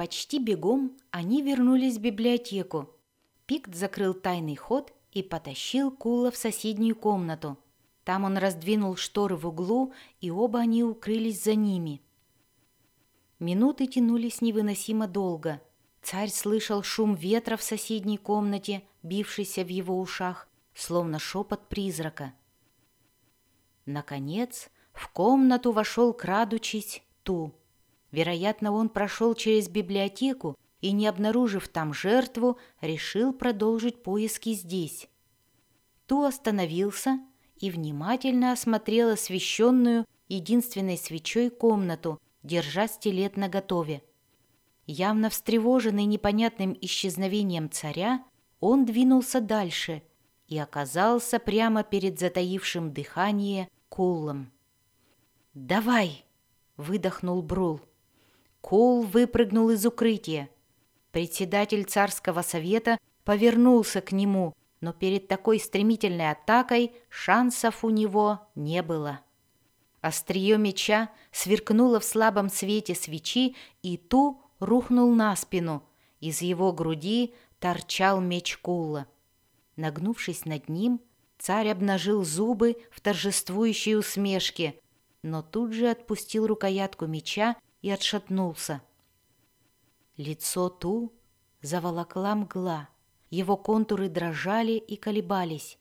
Почти бегом они вернулись в библиотеку. Пикт закрыл тайный ход и потащил Кула в соседнюю комнату. Там он раздвинул шторы в углу, и оба они укрылись за ними. Минуты тянулись невыносимо долго. Царь слышал шум ветра в соседней комнате, бившийся в его ушах, словно шепот призрака. Наконец, в комнату вошел, крадучись, Ту. Вероятно, он прошел через библиотеку и, не обнаружив там жертву, решил продолжить поиски здесь. Ту остановился и внимательно осмотрел освещенную единственной свечой комнату, держа стилет наготове. Явно встревоженный непонятным исчезновением царя, он двинулся дальше и оказался прямо перед затаившим дыхание Куллом. «Давай!» — выдохнул Брул. Кул выпрыгнул из укрытия. Председатель царского совета повернулся к нему, но перед такой стремительной атакой шансов у него не было. Острие меча сверкнуло в слабом свете свечи, и Ту рухнул на спину. Из его груди торчал меч Кула. Нагнувшись над ним, царь обнажил зубы в торжествующей усмешке, но тут же отпустил рукоятку меча и отшатнулся. Лицо Ту заволокла мгла, его контуры дрожали и колебались.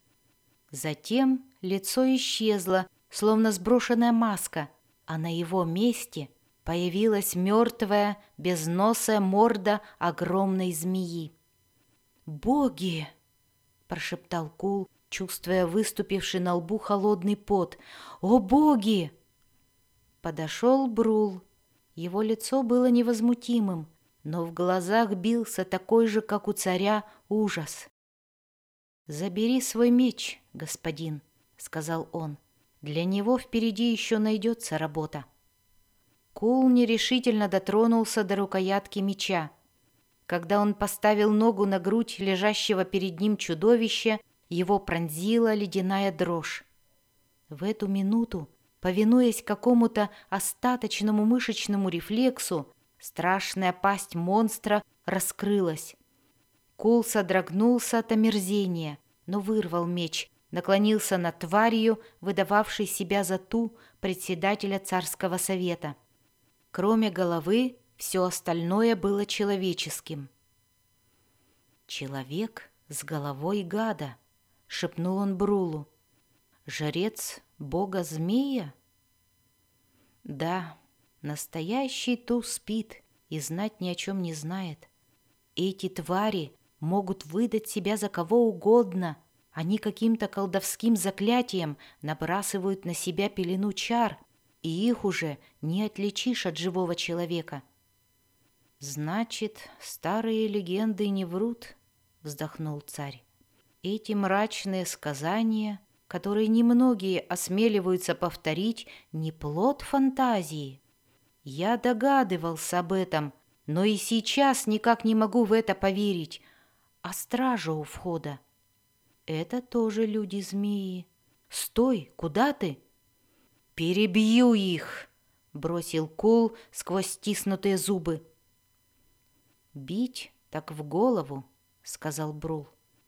Затем лицо исчезло, словно сброшенная маска, а на его месте появилась мертвая, безносая морда огромной змеи. «Боги!» — прошептал Кул, чувствуя выступивший на лбу холодный пот. «О, боги!» Подошел Брул. Его лицо было невозмутимым, но в глазах бился такой же, как у царя, ужас. «Забери свой меч, господин», — сказал он. «Для него впереди еще найдется работа». Кул нерешительно дотронулся до рукоятки меча. Когда он поставил ногу на грудь лежащего перед ним чудовища, его пронзила ледяная дрожь. В эту минуту, повинуясь какому-то остаточному мышечному рефлексу, страшная пасть монстра раскрылась. Кул содрогнулся от омерзения, но вырвал меч, наклонился над тварью, выдававшей себя за ту председателя царского совета. Кроме головы, все остальное было человеческим. «Человек с головой гада», — шепнул он Брулу. «Жрец бога-змея?» «Да, настоящий Ту спит и знать ни о чем не знает. Эти твари могут выдать себя за кого угодно. Они каким-то колдовским заклятием набрасывают на себя пелену чар, и их уже не отличишь от живого человека». «Значит, старые легенды не врут», — вздохнул царь. «Эти мрачные сказания, которые немногие осмеливаются повторить, не плод фантазии. Я догадывался об этом, но и сейчас никак не могу в это поверить. А стража у входа? Это тоже люди-змеи. Стой, куда ты?» «Перебью их!» — бросил Кул сквозь стиснутые зубы. «Бить так в голову», — сказал Брул.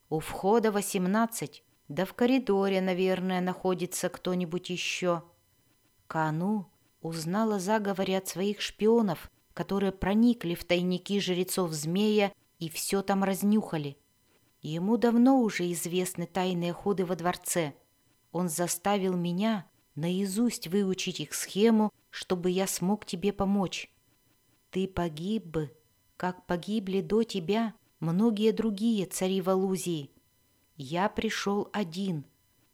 «У входа восемнадцать, да в коридоре, наверное, находится кто-нибудь еще». Кану узнала заговоре от своих шпионов, которые проникли в тайники жрецов змея и все там разнюхали. Ему давно уже известны тайные ходы во дворце. Он заставил меня наизусть выучить их схему, чтобы я смог тебе помочь. Ты погиб бы, как погибли до тебя многие другие цари Валузии. Я пришел один,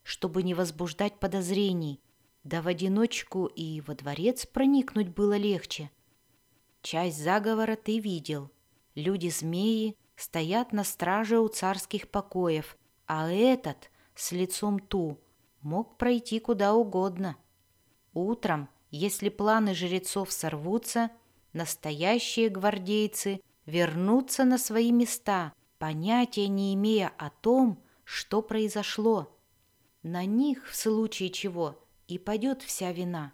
чтобы не возбуждать подозрений, да в одиночку и во дворец проникнуть было легче. Часть заговора ты видел. Люди-змеи стоят на страже у царских покоев, а этот с лицом ту мог пройти куда угодно. Утром, если планы жрецов сорвутся, Настоящие гвардейцы вернутся на свои места, понятия не имея о том, что произошло. На них, в случае чего, и пойдет вся вина.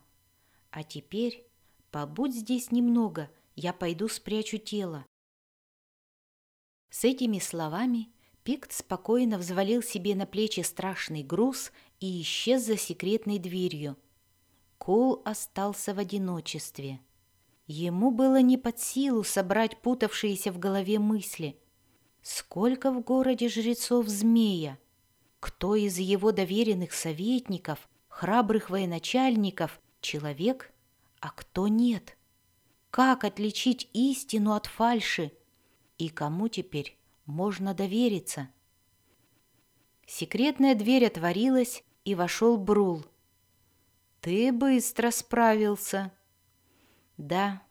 А теперь побудь здесь немного я пойду спрячу тело. С этими словами Пикт спокойно взвалил себе на плечи страшный груз и исчез за секретной дверью. Кол остался в одиночестве. Ему было не под силу собрать путавшиеся в голове мысли. Сколько в городе жрецов змея? Кто из его доверенных советников, храбрых военачальников, человек, а кто нет? Как отличить истину от фальши? И кому теперь можно довериться? Секретная дверь отворилась, и вошел Брул. «Ты быстро справился!» «Да».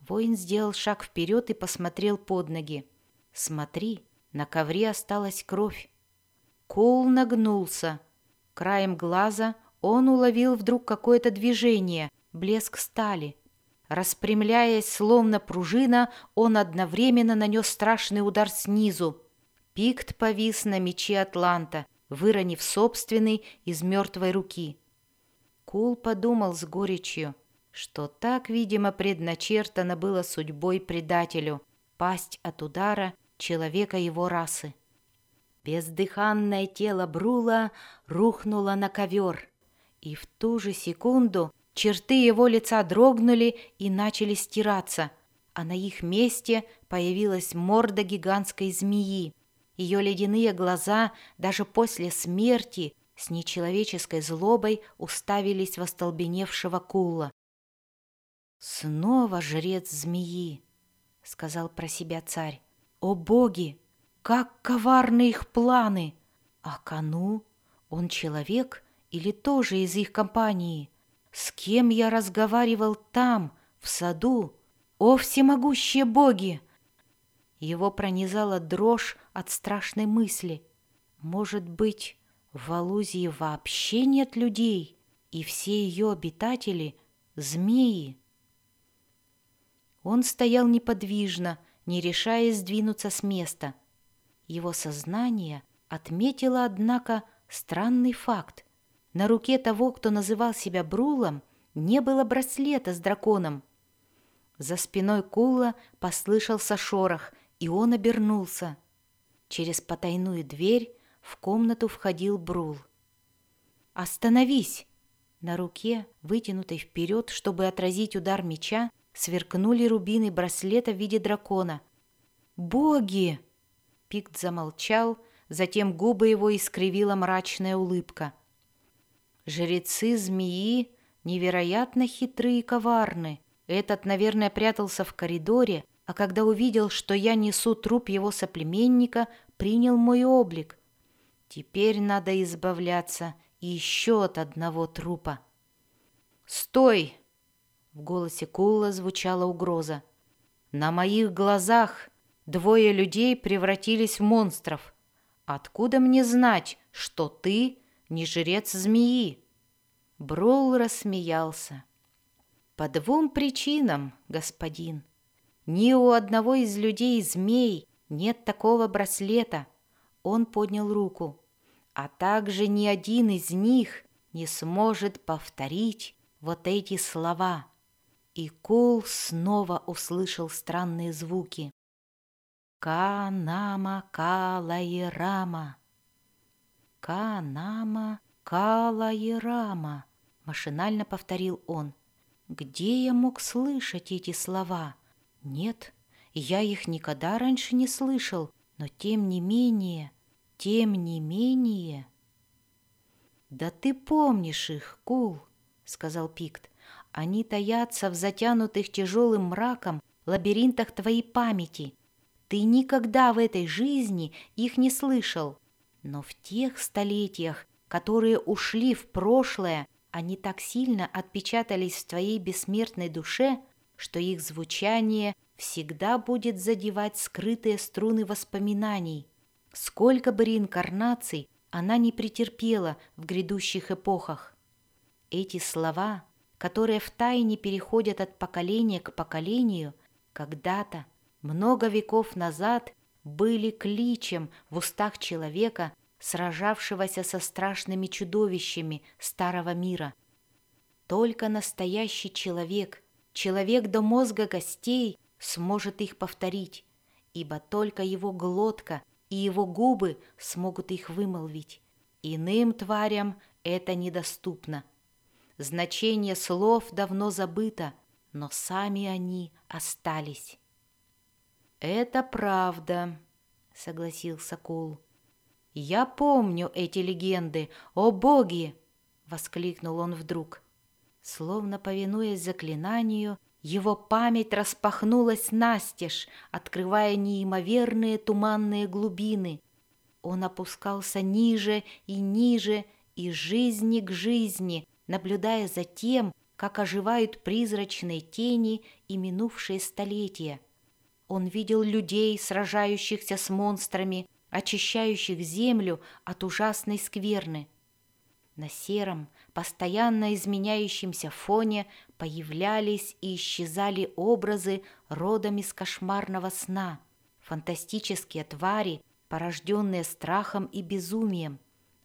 Воин сделал шаг вперед и посмотрел под ноги. «Смотри, на ковре осталась кровь». Коул нагнулся. Краем глаза он уловил вдруг какое-то движение, блеск стали. Распрямляясь, словно пружина, он одновременно нанес страшный удар снизу. Пикт повис на мече Атланта, выронив собственный из мертвой руки. Кул подумал с горечью, что так, видимо, предначертано было судьбой предателю пасть от удара человека его расы. Бездыханное тело Брула рухнуло на ковер, и в ту же секунду Черты его лица дрогнули и начали стираться, а на их месте появилась морда гигантской змеи. Ее ледяные глаза даже после смерти с нечеловеческой злобой уставились в остолбеневшего кула. «Снова жрец змеи», — сказал про себя царь. «О боги! Как коварны их планы! А Кану, он человек или тоже из их компании?» С кем я разговаривал там, в саду? О, всемогущие боги! Его пронизала дрожь от страшной мысли. Может быть, в Алузии вообще нет людей, и все ее обитатели — змеи? Он стоял неподвижно, не решаясь сдвинуться с места. Его сознание отметило, однако, странный факт — на руке того, кто называл себя Брулом, не было браслета с драконом. За спиной Кула послышался шорох, и он обернулся. Через потайную дверь в комнату входил Брул. «Остановись!» На руке, вытянутой вперед, чтобы отразить удар меча, сверкнули рубины браслета в виде дракона. «Боги!» Пикт замолчал, затем губы его искривила мрачная улыбка – Жрецы змеи невероятно хитрые и коварны. Этот, наверное, прятался в коридоре, а когда увидел, что я несу труп его соплеменника, принял мой облик. Теперь надо избавляться еще от одного трупа. «Стой!» — в голосе Кулла звучала угроза. «На моих глазах двое людей превратились в монстров. Откуда мне знать, что ты не жрец змеи. Брол рассмеялся. По двум причинам, господин. Ни у одного из людей змей нет такого браслета. Он поднял руку. А также ни один из них не сможет повторить вот эти слова. И Кул снова услышал странные звуки. Канама Калайрама. «Канама Калаирама», — машинально повторил он. «Где я мог слышать эти слова? Нет, я их никогда раньше не слышал, но тем не менее, тем не менее...» «Да ты помнишь их, Кул», — сказал Пикт. «Они таятся в затянутых тяжелым мраком лабиринтах твоей памяти. Ты никогда в этой жизни их не слышал. Но в тех столетиях, которые ушли в прошлое, они так сильно отпечатались в твоей бессмертной душе, что их звучание всегда будет задевать скрытые струны воспоминаний. Сколько бы реинкарнаций она не претерпела в грядущих эпохах. Эти слова, которые втайне переходят от поколения к поколению, когда-то, много веков назад, были кличем в устах человека, сражавшегося со страшными чудовищами старого мира. Только настоящий человек, человек до мозга костей, сможет их повторить, ибо только его глотка и его губы смогут их вымолвить. Иным тварям это недоступно. Значение слов давно забыто, но сами они остались. «Это правда», — согласился Кул. «Я помню эти легенды, о боги!» — воскликнул он вдруг. Словно повинуясь заклинанию, его память распахнулась настежь, открывая неимоверные туманные глубины. Он опускался ниже и ниже, и жизни к жизни, наблюдая за тем, как оживают призрачные тени и минувшие столетия. Он видел людей, сражающихся с монстрами, очищающих землю от ужасной скверны. На сером, постоянно изменяющемся фоне появлялись и исчезали образы родом из кошмарного сна, фантастические твари, порожденные страхом и безумием,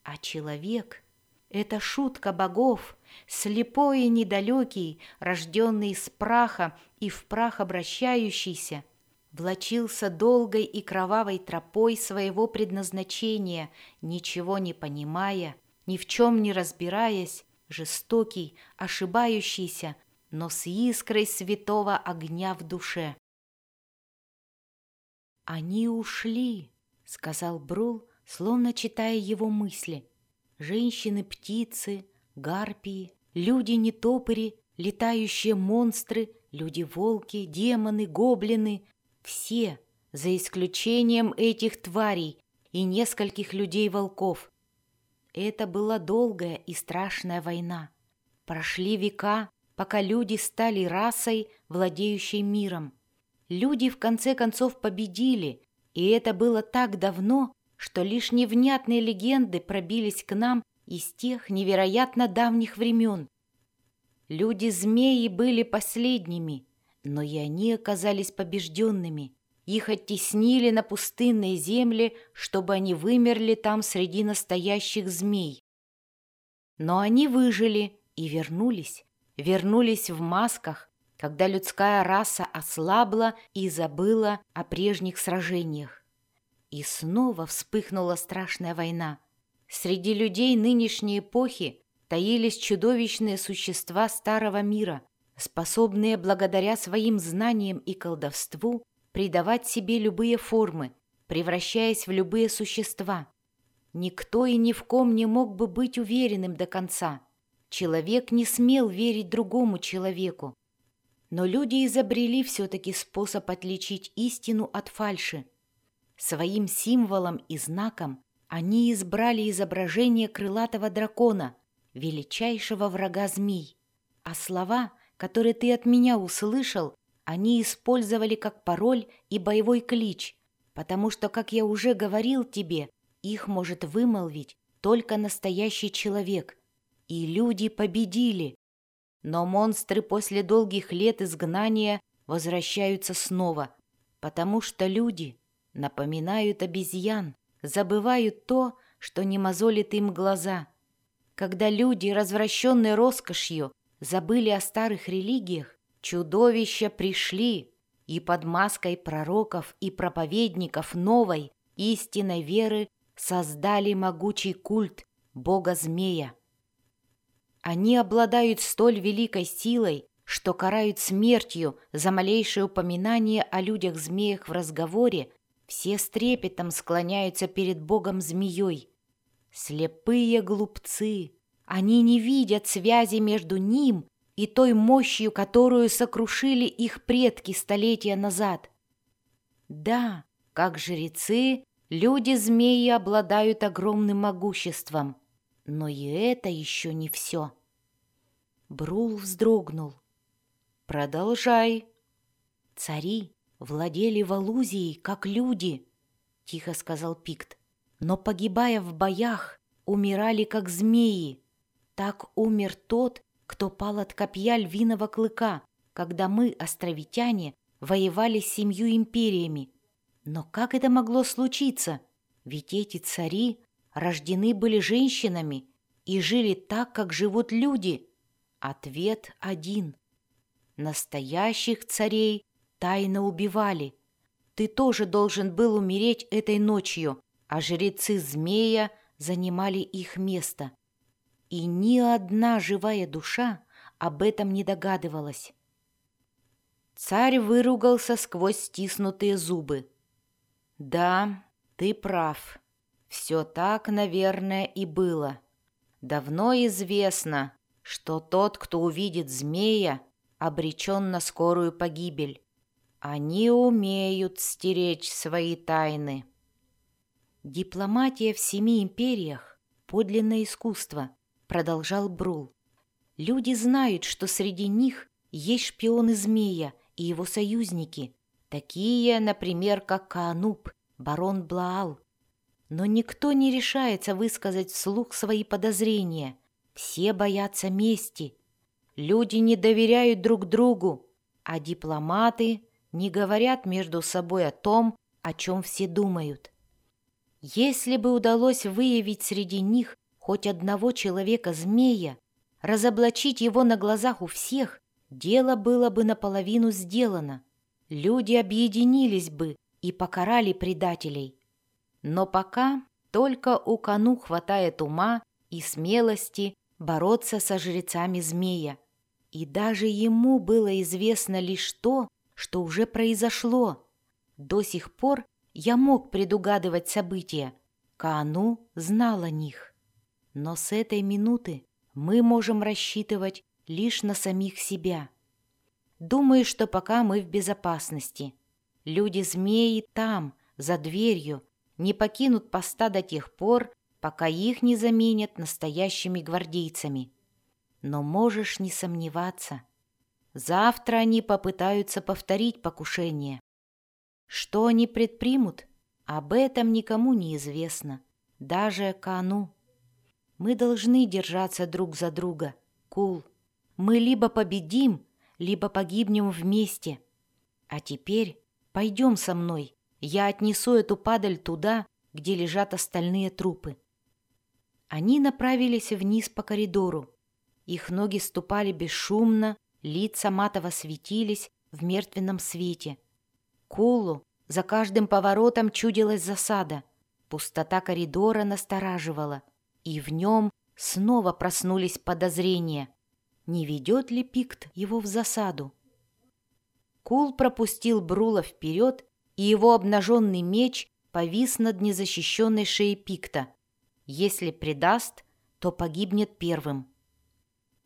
а человек — это шутка богов, слепой и недалекий, рожденный из праха и в прах обращающийся — влочился долгой и кровавой тропой своего предназначения, ничего не понимая, ни в чем не разбираясь, жестокий, ошибающийся, но с искрой святого огня в душе. «Они ушли», — сказал Брул, словно читая его мысли. «Женщины-птицы, гарпии, люди-нетопыри, летающие монстры, люди-волки, демоны, гоблины, все, за исключением этих тварей и нескольких людей-волков. Это была долгая и страшная война. Прошли века, пока люди стали расой, владеющей миром. Люди в конце концов победили, и это было так давно, что лишь невнятные легенды пробились к нам из тех невероятно давних времен. Люди-змеи были последними, но и они оказались побежденными. Их оттеснили на пустынные земли, чтобы они вымерли там среди настоящих змей. Но они выжили и вернулись. Вернулись в масках, когда людская раса ослабла и забыла о прежних сражениях. И снова вспыхнула страшная война. Среди людей нынешней эпохи таились чудовищные существа старого мира, способные благодаря своим знаниям и колдовству придавать себе любые формы, превращаясь в любые существа. Никто и ни в ком не мог бы быть уверенным до конца. Человек не смел верить другому человеку. Но люди изобрели все-таки способ отличить истину от фальши. Своим символом и знаком они избрали изображение крылатого дракона, величайшего врага змей, а слова — который ты от меня услышал, они использовали как пароль и боевой клич, потому что, как я уже говорил тебе, их может вымолвить только настоящий человек. И люди победили. Но монстры после долгих лет изгнания возвращаются снова, потому что люди напоминают обезьян, забывают то, что не мозолит им глаза. Когда люди, развращенные роскошью, забыли о старых религиях, чудовища пришли и под маской пророков и проповедников новой, истинной веры создали могучий культ бога-змея. Они обладают столь великой силой, что карают смертью за малейшее упоминание о людях-змеях в разговоре, все с трепетом склоняются перед богом-змеей. Слепые глупцы! Они не видят связи между ним и той мощью, которую сокрушили их предки столетия назад. Да, как жрецы, люди-змеи обладают огромным могуществом, но и это еще не все. Брул вздрогнул. «Продолжай». «Цари владели Валузией, как люди», — тихо сказал Пикт, «но, погибая в боях, умирали, как змеи. Так умер тот, кто пал от копья львиного клыка, когда мы, островитяне, воевали с семью империями. Но как это могло случиться? Ведь эти цари рождены были женщинами и жили так, как живут люди. Ответ один. Настоящих царей тайно убивали. Ты тоже должен был умереть этой ночью, а жрецы змея занимали их место. И ни одна живая душа об этом не догадывалась. Царь выругался сквозь стиснутые зубы. «Да, ты прав. Все так, наверное, и было. Давно известно, что тот, кто увидит змея, обречен на скорую погибель. Они умеют стеречь свои тайны». «Дипломатия в семи империях — подлинное искусство», — продолжал Брул. «Люди знают, что среди них есть шпионы змея и его союзники, такие, например, как Каануб, барон Блаал. Но никто не решается высказать вслух свои подозрения. Все боятся мести. Люди не доверяют друг другу, а дипломаты не говорят между собой о том, о чем все думают. Если бы удалось выявить среди них хоть одного человека-змея, разоблачить его на глазах у всех, дело было бы наполовину сделано. Люди объединились бы и покарали предателей. Но пока только у Кану хватает ума и смелости бороться со жрецами змея. И даже ему было известно лишь то, что уже произошло. До сих пор я мог предугадывать события. Каану знал о них. Но с этой минуты мы можем рассчитывать лишь на самих себя. Думаю, что пока мы в безопасности. Люди-змеи там, за дверью, не покинут поста до тех пор, пока их не заменят настоящими гвардейцами. Но можешь не сомневаться. Завтра они попытаются повторить покушение. Что они предпримут, об этом никому не известно, даже Кану. Мы должны держаться друг за друга, Кул. Мы либо победим, либо погибнем вместе. А теперь пойдем со мной, я отнесу эту падаль туда, где лежат остальные трупы. Они направились вниз по коридору. Их ноги ступали бесшумно, лица матово светились в мертвенном свете — Кулу за каждым поворотом чудилась засада. Пустота коридора настораживала, и в нем снова проснулись подозрения. Не ведет ли Пикт его в засаду? Кул пропустил Брула вперед, и его обнаженный меч повис над незащищенной шеей Пикта. Если предаст, то погибнет первым.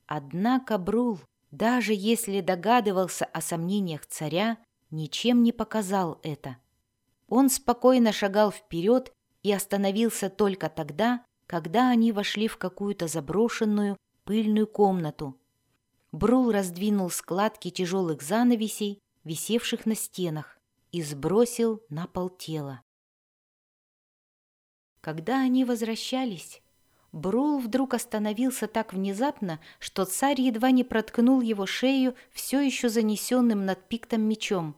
Однако Брул, даже если догадывался о сомнениях царя, ничем не показал это. Он спокойно шагал вперед и остановился только тогда, когда они вошли в какую-то заброшенную пыльную комнату. Брул раздвинул складки тяжелых занавесей, висевших на стенах, и сбросил на пол тело. Когда они возвращались, Брул вдруг остановился так внезапно, что царь едва не проткнул его шею все еще занесенным над пиктом мечом.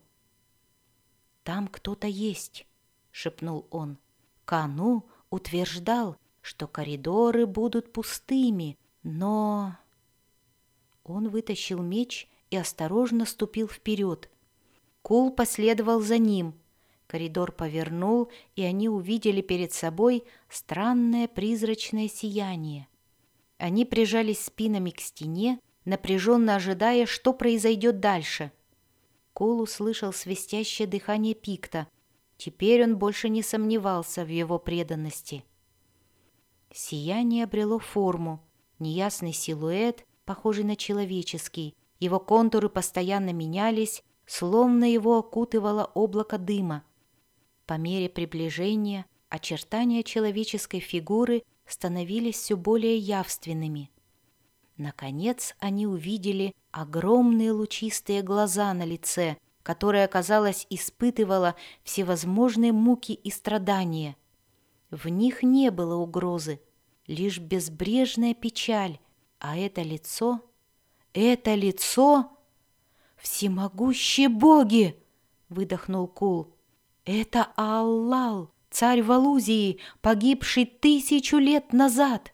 «Там кто-то есть», — шепнул он. Кану утверждал, что коридоры будут пустыми, но... Он вытащил меч и осторожно ступил вперед. Кул последовал за ним. Коридор повернул, и они увидели перед собой странное призрачное сияние. Они прижались спинами к стене, напряженно ожидая, что произойдет дальше — Кол услышал свистящее дыхание Пикта. Теперь он больше не сомневался в его преданности. Сияние обрело форму. Неясный силуэт, похожий на человеческий. Его контуры постоянно менялись, словно его окутывало облако дыма. По мере приближения очертания человеческой фигуры становились все более явственными. Наконец они увидели огромные лучистые глаза на лице, которое, казалось, испытывало всевозможные муки и страдания. В них не было угрозы, лишь безбрежная печаль, а это лицо... Это лицо... «Всемогущие боги!» — выдохнул Кул. «Это Аллал, царь Валузии, погибший тысячу лет назад!»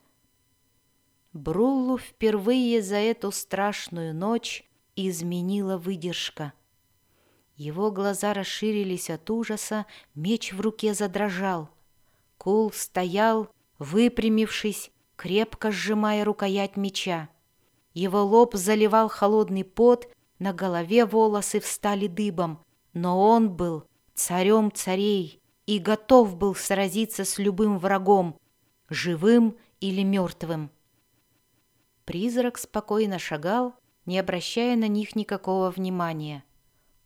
Брулу впервые за эту страшную ночь изменила выдержка. Его глаза расширились от ужаса, меч в руке задрожал. Кул стоял, выпрямившись, крепко сжимая рукоять меча. Его лоб заливал холодный пот, на голове волосы встали дыбом, но он был царем царей и готов был сразиться с любым врагом, живым или мертвым. Призрак спокойно шагал, не обращая на них никакого внимания.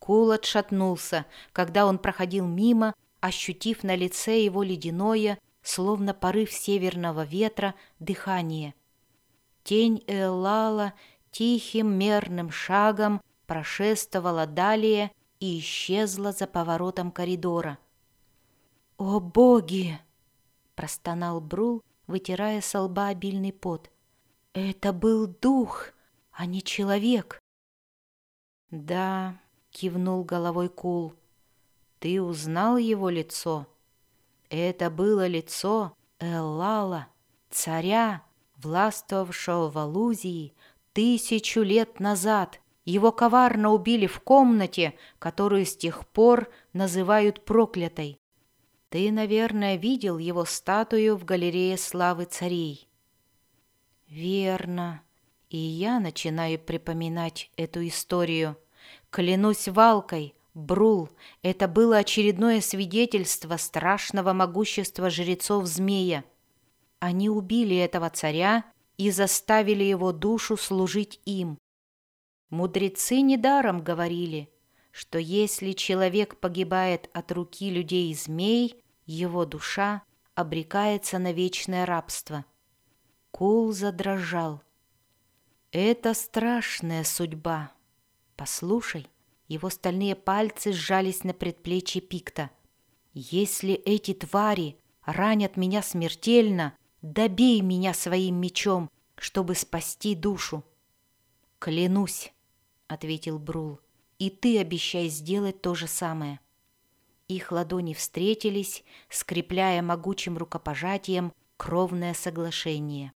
Кул отшатнулся, когда он проходил мимо, ощутив на лице его ледяное, словно порыв северного ветра, дыхание. Тень Эллала тихим мерным шагом прошествовала далее и исчезла за поворотом коридора. «О боги!» — простонал Брул, вытирая со лба обильный пот. «Это был дух, а не человек!» «Да», — кивнул головой Кул, — «ты узнал его лицо?» Это было лицо Эллала, царя, властвовавшего в Алузии тысячу лет назад. Его коварно убили в комнате, которую с тех пор называют проклятой. Ты, наверное, видел его статую в галерее славы царей. Верно. И я начинаю припоминать эту историю. Клянусь валкой, Брул, это было очередное свидетельство страшного могущества жрецов змея. Они убили этого царя и заставили его душу служить им. Мудрецы недаром говорили, что если человек погибает от руки людей и змей, его душа обрекается на вечное рабство. Кул задрожал. Это страшная судьба. Послушай, его стальные пальцы сжались на предплечье Пикта. «Если эти твари ранят меня смертельно, добей меня своим мечом, чтобы спасти душу». «Клянусь», — ответил Брул, — «и ты обещай сделать то же самое». Их ладони встретились, скрепляя могучим рукопожатием кровное соглашение.